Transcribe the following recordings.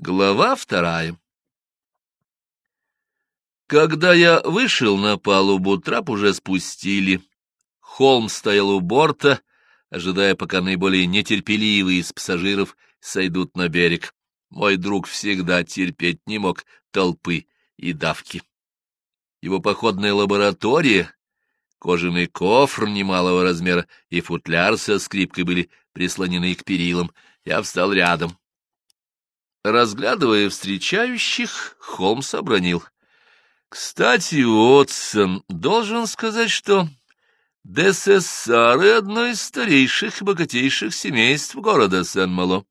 Глава вторая Когда я вышел на палубу, трап уже спустили. Холм стоял у борта, ожидая, пока наиболее нетерпеливые из пассажиров сойдут на берег. Мой друг всегда терпеть не мог толпы и давки. Его походная лаборатория, кожаный кофр немалого размера и футляр со скрипкой были прислонены к перилам. Я встал рядом. Разглядывая встречающих, Холмс обронил. — Кстати, Уотсон, должен сказать, что Десессары — одно из старейших и богатейших семейств города Сен-Мало.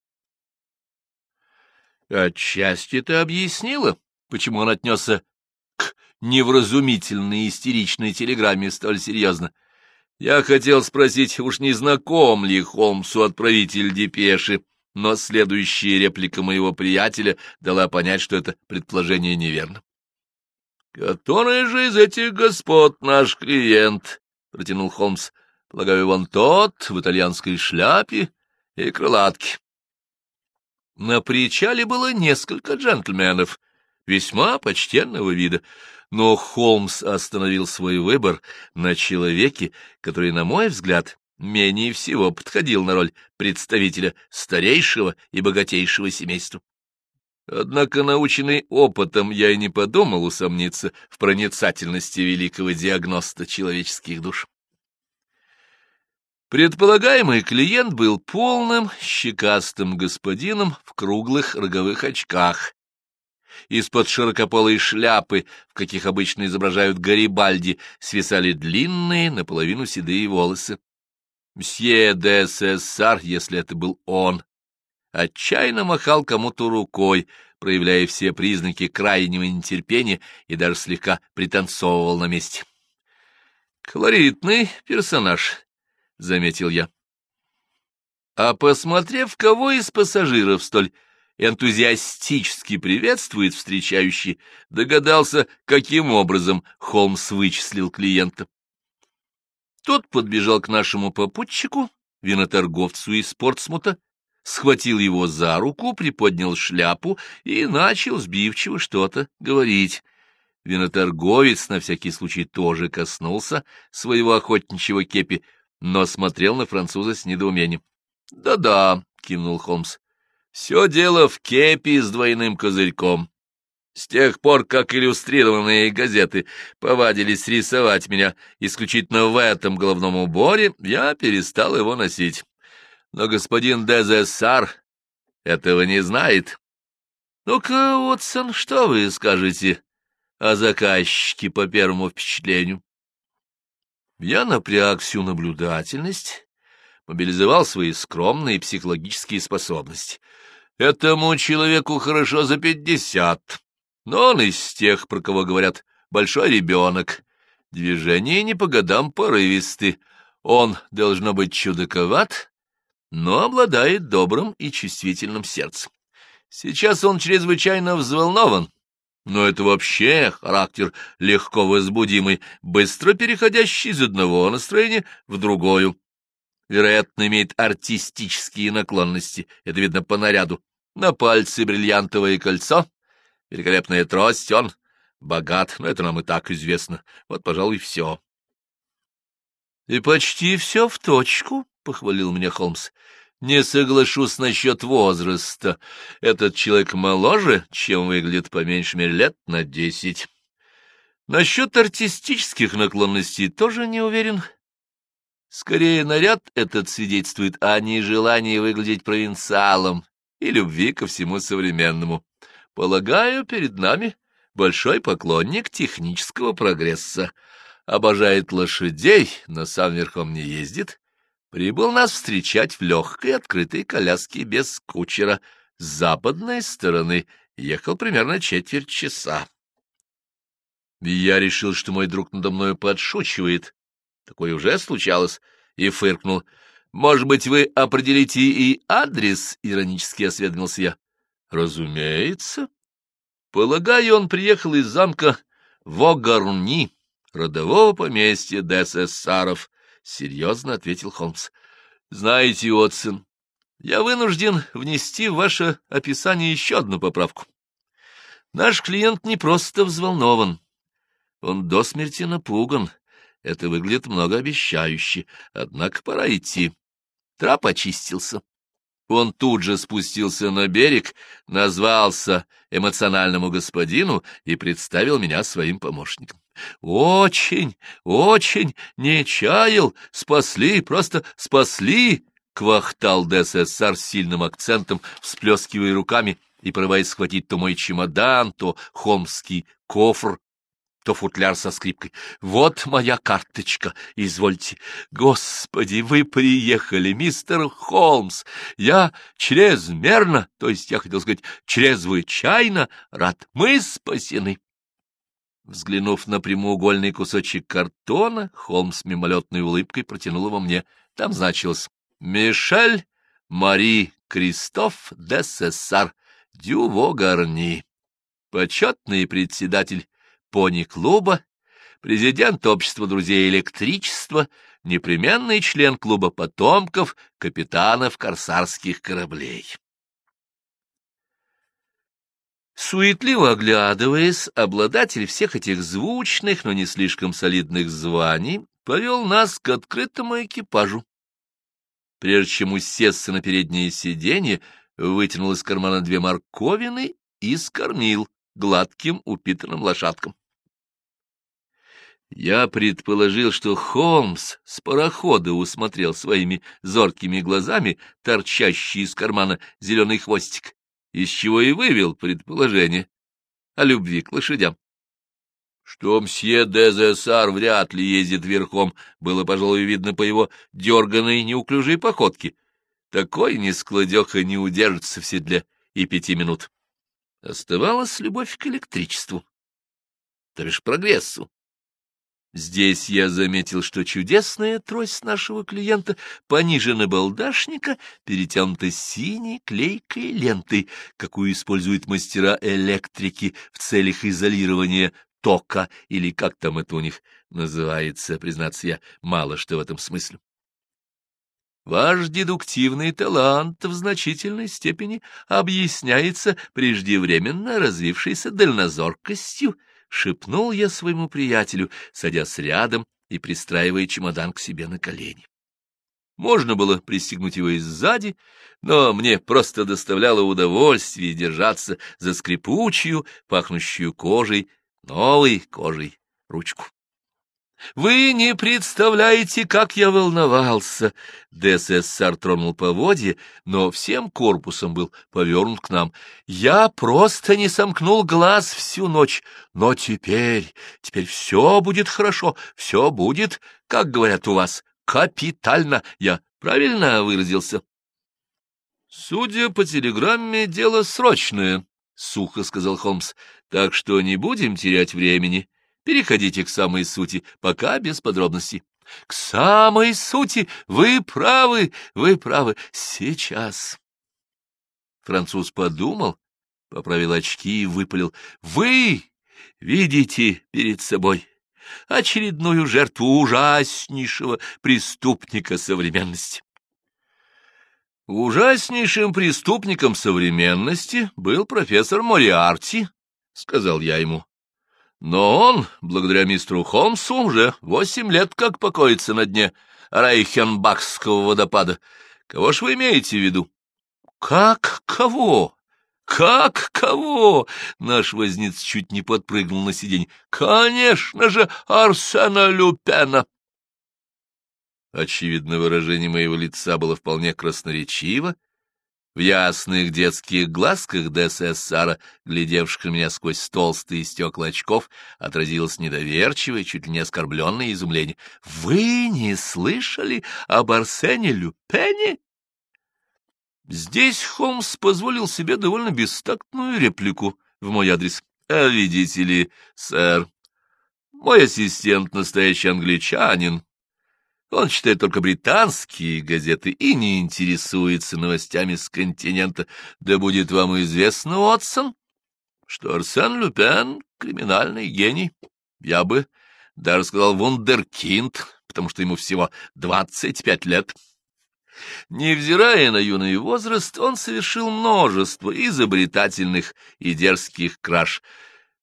Отчасти это объяснило, почему он отнесся к невразумительной истеричной телеграмме столь серьезно. Я хотел спросить, уж не знаком ли Холмсу отправитель депеши, но следующая реплика моего приятеля дала понять, что это предположение неверно. — Который же из этих господ наш клиент? — протянул Холмс. — Полагаю, вон тот, в итальянской шляпе и крылатке. На причале было несколько джентльменов, весьма почтенного вида, но Холмс остановил свой выбор на человеке, который, на мой взгляд, менее всего подходил на роль представителя старейшего и богатейшего семейства. Однако, наученный опытом, я и не подумал усомниться в проницательности великого диагноста человеческих душ. Предполагаемый клиент был полным, щекастым господином в круглых роговых очках. Из-под широкополой шляпы, в каких обычно изображают Гарибальди, свисали длинные, наполовину седые волосы. Мсье де Сессар, если это был он, отчаянно махал кому-то рукой, проявляя все признаки крайнего нетерпения и даже слегка пританцовывал на месте. «Колоритный персонаж», — заметил я. А посмотрев, кого из пассажиров столь энтузиастически приветствует встречающий, догадался, каким образом Холмс вычислил клиента. Тот подбежал к нашему попутчику, виноторговцу из Портсмута, схватил его за руку, приподнял шляпу и начал сбивчиво что-то говорить. Виноторговец на всякий случай тоже коснулся своего охотничьего кепи, но смотрел на француза с недоумением. «Да — кивнул Холмс, — все дело в кепи с двойным козырьком. С тех пор, как иллюстрированные газеты повадились рисовать меня исключительно в этом головном уборе, я перестал его носить. Но господин Дезессар этого не знает. Ну-ка, Уотсон, что вы скажете о заказчике по первому впечатлению? Я напряг всю наблюдательность, мобилизовал свои скромные психологические способности. Этому человеку хорошо за пятьдесят. Но он из тех, про кого говорят «большой ребенок». Движения не по годам порывисты. Он, должно быть, чудаковат, но обладает добрым и чувствительным сердцем. Сейчас он чрезвычайно взволнован, но это вообще характер легко возбудимый, быстро переходящий из одного настроения в другое. Вероятно, имеет артистические наклонности, это видно по наряду. На пальце бриллиантовое кольцо, Великолепная трость, он богат, но это нам и так известно. Вот, пожалуй, все. — И почти все в точку, — похвалил меня Холмс. — Не соглашусь насчет возраста. Этот человек моложе, чем выглядит по меньшей мере лет на десять. Насчет артистических наклонностей тоже не уверен. Скорее, наряд этот свидетельствует о нежелании выглядеть провинциалом и любви ко всему современному. Полагаю, перед нами большой поклонник технического прогресса. Обожает лошадей, но сам верхом не ездит. Прибыл нас встречать в легкой открытой коляске без кучера. С западной стороны ехал примерно четверть часа. я решил, что мой друг надо мною подшучивает. Такое уже случалось, и фыркнул. «Может быть, вы определите и адрес?» — иронически осведомился я. Разумеется. Полагаю, он приехал из замка Вогарни, родового поместья Десессаров, — серьезно ответил Холмс. — Знаете, Отсон, Я вынужден внести в ваше описание еще одну поправку. Наш клиент не просто взволнован, он до смерти напуган. Это выглядит многообещающе, однако пора идти. Трап очистился. Он тут же спустился на берег, назвался эмоциональному господину и представил меня своим помощником. «Очень, очень не чаял, спасли, просто спасли!» — квахтал ДССР с сильным акцентом, всплескивая руками и порываясь схватить то мой чемодан, то холмский кофр, то футляр со скрипкой. «Вот моя карточка, извольте. Господи, вы приехали, мистер Холмс. Я чрезмерно, то есть я хотел сказать чрезвычайно рад. Мы спасены». Взглянув на прямоугольный кусочек картона, Холмс мимолетной улыбкой протянул его мне. Там значилось «Мишель Мари Кристоф де Сессар Дюво Гарни». Почетный председатель пони-клуба, президент общества друзей электричества, непременный член клуба потомков капитанов корсарских кораблей. Суетливо оглядываясь, обладатель всех этих звучных, но не слишком солидных званий повел нас к открытому экипажу. Прежде чем усесться на переднее сиденье, вытянул из кармана две морковины и скормил гладким упитанным лошадкам. Я предположил, что Холмс с парохода усмотрел своими зоркими глазами торчащий из кармана зеленый хвостик, из чего и вывел предположение о любви к лошадям. Что мсье Дезессар вряд ли ездит верхом, было, пожалуй, видно по его дерганной неуклюжей походке. Такой нескладеха не удержится в седле и пяти минут. Оставалась любовь к электричеству, то бишь прогрессу. Здесь я заметил, что чудесная трость нашего клиента пониже набалдашника перетянута синей клейкой лентой, какую используют мастера электрики в целях изолирования тока, или как там это у них называется, признаться я, мало что в этом смысле. Ваш дедуктивный талант в значительной степени объясняется преждевременно развившейся дальнозоркостью, — шепнул я своему приятелю, садясь рядом и пристраивая чемодан к себе на колени. Можно было пристегнуть его и сзади, но мне просто доставляло удовольствие держаться за скрипучую, пахнущую кожей, новой кожей ручку. Вы не представляете, как я волновался. ДССР тронул поводье, но всем корпусом был повернут к нам. Я просто не сомкнул глаз всю ночь. Но теперь, теперь все будет хорошо, все будет, как говорят у вас, капитально. Я правильно выразился? Судя по телеграмме, дело срочное, — сухо сказал Холмс, — так что не будем терять времени. Переходите к самой сути, пока без подробностей. — К самой сути! Вы правы, вы правы. Сейчас. Француз подумал, поправил очки и выпалил. — Вы видите перед собой очередную жертву ужаснейшего преступника современности. Ужаснейшим преступником современности был профессор Мориарти, — сказал я ему. Но он, благодаря мистеру Холмсу, уже восемь лет как покоится на дне Райхенбахского водопада. Кого ж вы имеете в виду? — Как кого? Как кого? Наш возниц чуть не подпрыгнул на сиденье. — Конечно же, Арсена Люпена! Очевидно, выражение моего лица было вполне красноречиво, в ясных детских глазках ДССРа, глядевших на меня сквозь толстые стекла очков, отразилось недоверчивое, чуть ли не оскорбленное изумление. — Вы не слышали об Арсене Люпене? Здесь Холмс позволил себе довольно бестактную реплику в мой адрес. — А видите ли, сэр, мой ассистент настоящий англичанин, он читает только британские газеты и не интересуется новостями с континента. Да будет вам известно, Уотсон, что Арсен Люпен — криминальный гений. Я бы даже сказал вундеркинд, потому что ему всего двадцать пять лет. Невзирая на юный возраст, он совершил множество изобретательных и дерзких краж.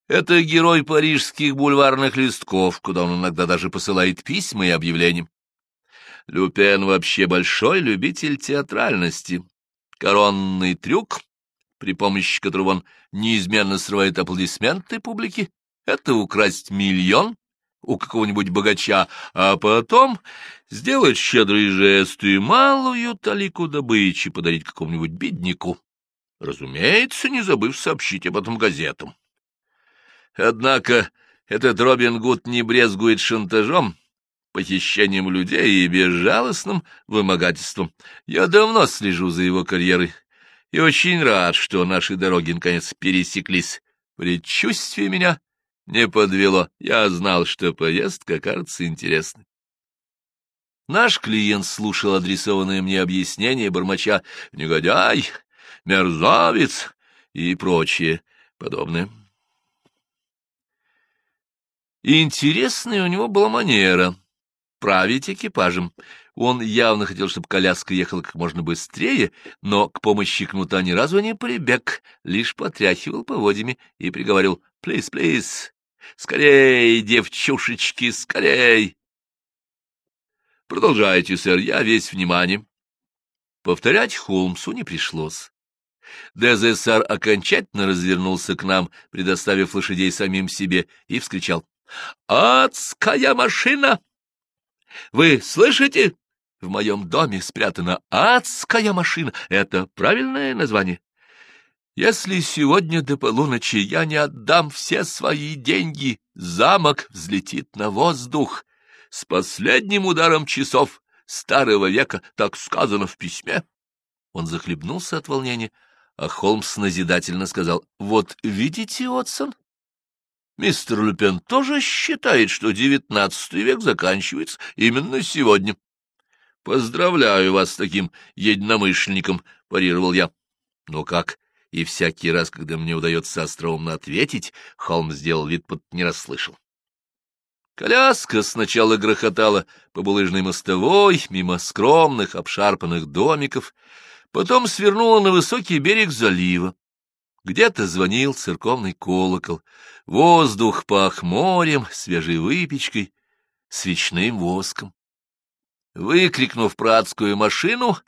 Это герой парижских бульварных листков, куда он иногда даже посылает письма и объявления. Люпен вообще большой любитель театральности. Коронный трюк, при помощи которого он неизменно срывает аплодисменты публики, это украсть миллион у какого-нибудь богача, а потом сделать щедрый жест и малую талику добычи подарить какому-нибудь бедняку. Разумеется, не забыв сообщить об этом газетам. Однако этот Робин Гуд не брезгует шантажом, похищением людей и безжалостным вымогательством. Я давно слежу за его карьерой и очень рад, что наши дороги наконец пересеклись. Предчувствие меня не подвело. Я знал, что поездка кажется интересной. Наш клиент слушал адресованное мне объяснение бормоча «негодяй», «мерзавец» и прочее подобное. Интересная у него была манера править экипажем. Он явно хотел, чтобы коляска ехала как можно быстрее, но к помощи кнута ни разу не прибег, лишь потряхивал поводьями и приговорил «Плиз, плиз, скорей, девчушечки, скорей!» «Продолжайте, сэр, я весь внимание». Повторять Холмсу не пришлось. Дезессар окончательно развернулся к нам, предоставив лошадей самим себе, и вскричал. «Адская машина! Вы слышите? В моем доме спрятана адская машина. Это правильное название? Если сегодня до полуночи я не отдам все свои деньги, замок взлетит на воздух с последним ударом часов старого века, так сказано в письме. Он захлебнулся от волнения, а Холмс назидательно сказал, — Вот видите, Отсон, Мистер Люпен тоже считает, что девятнадцатый век заканчивается именно сегодня. — Поздравляю вас с таким единомышленником, — парировал я. Но как и всякий раз, когда мне удается остроумно ответить, Холмс сделал вид, под не расслышал. Коляска сначала грохотала по булыжной мостовой, мимо скромных обшарпанных домиков, потом свернула на высокий берег залива. Где-то звонил церковный колокол. Воздух пах морем, свежей выпечкой, свечным воском. Выкрикнув про адскую машину,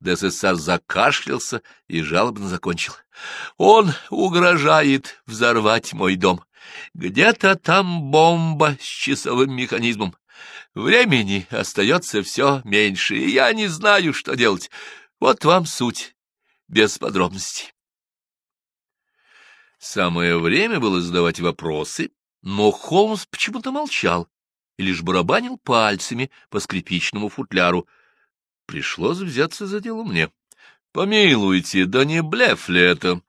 ДССР закашлялся и жалобно закончил. «Он угрожает взорвать мой дом. Где-то там бомба с часовым механизмом. Времени остается все меньше, и я не знаю, что делать. Вот вам суть, без подробностей». Самое время было задавать вопросы, но Холмс почему-то молчал и лишь барабанил пальцами по скрипичному футляру. Пришлось взяться за дело мне. Помилуйте, да не блеф ли это?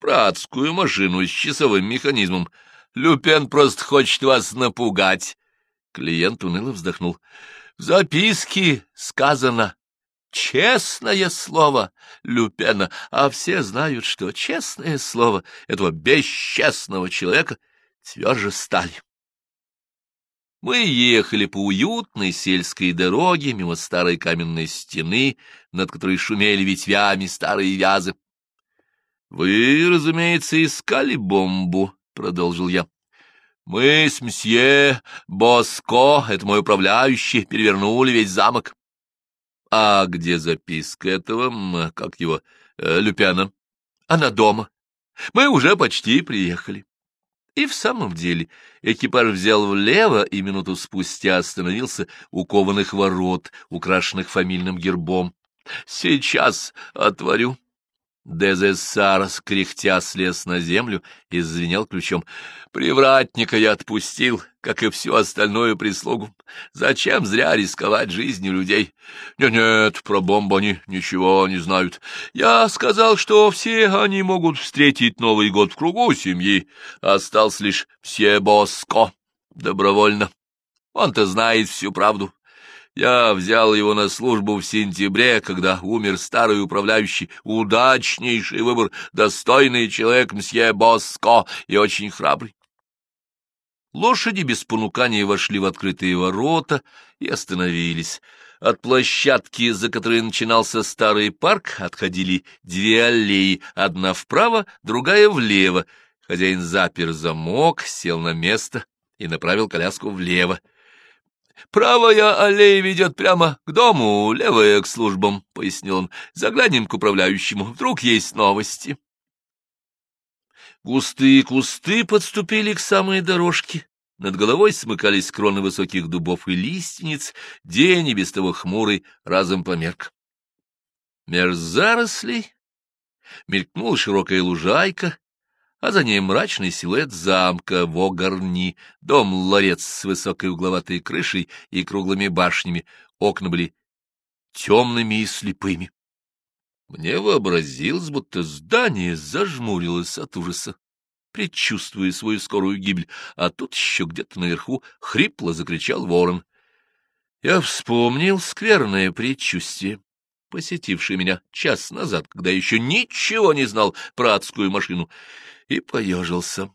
Пратскую машину с часовым механизмом. Люпен просто хочет вас напугать. Клиент уныло вздохнул. В записке сказано Честное слово Люпена, а все знают, что честное слово этого бесчестного человека тверже стали. Мы ехали по уютной сельской дороге мимо старой каменной стены, над которой шумели ветвями старые вязы. — Вы, разумеется, искали бомбу, — продолжил я. — Мы с мсье Боско, это мой управляющий, перевернули весь замок. А где записка этого, как его, э, Люпяна? Она дома. Мы уже почти приехали. И в самом деле экипаж взял влево и минуту спустя остановился у кованых ворот, украшенных фамильным гербом. «Сейчас отворю», Дезессар, кряхтя, слез на землю и звенел ключом. Привратника я отпустил, как и всю остальную прислугу. Зачем зря рисковать жизнью людей? Нет-нет, про бомбу они ничего не знают. Я сказал, что все они могут встретить Новый год в кругу семьи. Остался лишь все Боско. Добровольно. Он-то знает всю правду. Я взял его на службу в сентябре, когда умер старый управляющий. Удачнейший выбор, достойный человек мсье Боско и очень храбрый. Лошади без понукания вошли в открытые ворота и остановились. От площадки, за которой начинался старый парк, отходили две аллеи, одна вправо, другая влево. Хозяин запер замок, сел на место и направил коляску влево. «Правая аллея ведет прямо к дому, левая — к службам», — пояснил он. «Заглянем к управляющему, вдруг есть новости». Густые кусты подступили к самой дорожке. Над головой смыкались кроны высоких дубов и лиственниц, день и без того хмурый разом померк. Меж зарослей мелькнула широкая лужайка, а за ней мрачный силуэт замка Вогарни, дом-ларец с высокой угловатой крышей и круглыми башнями. Окна были темными и слепыми. Мне вообразилось, будто здание зажмурилось от ужаса, предчувствуя свою скорую гибель, а тут еще где-то наверху хрипло закричал ворон. Я вспомнил скверное предчувствие, посетившее меня час назад, когда еще ничего не знал про адскую машину, и поежился.